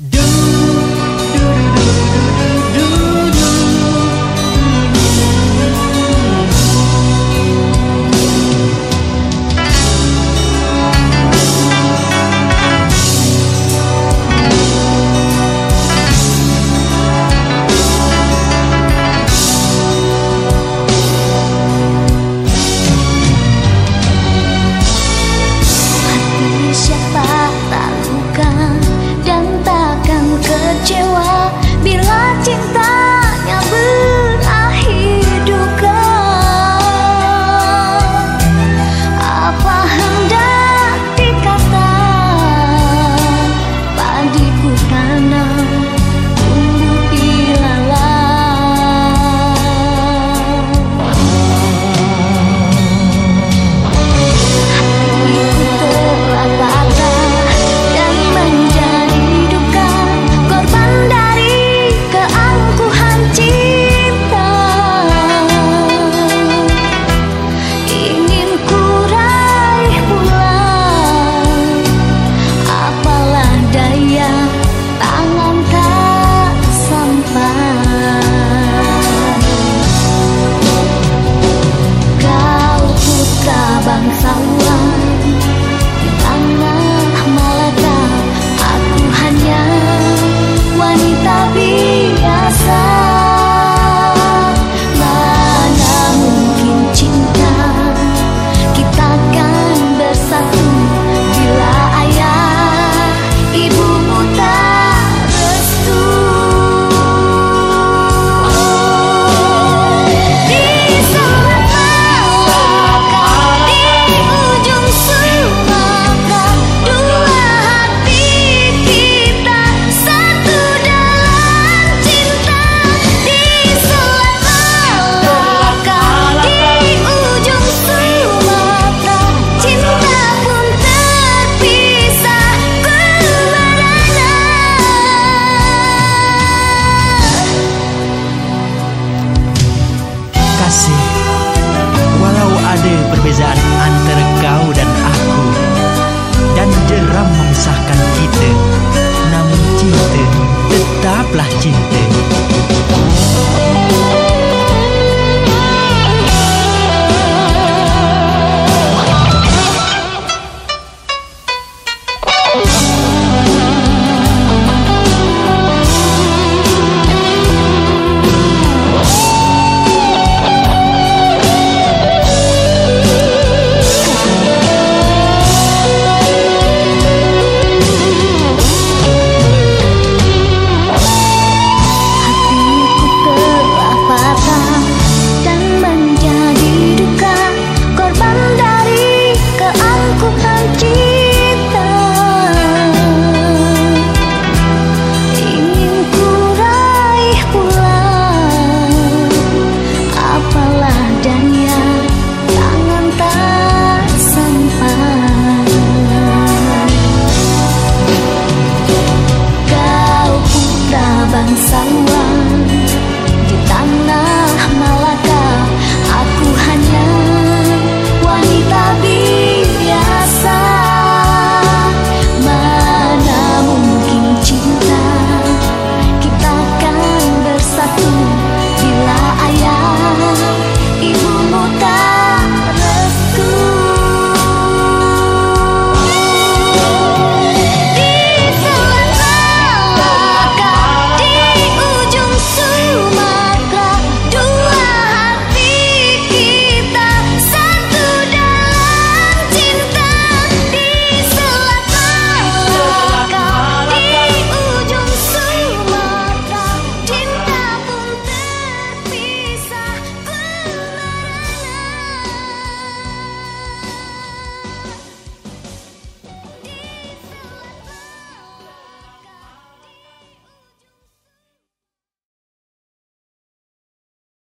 Do complaciente. Oh,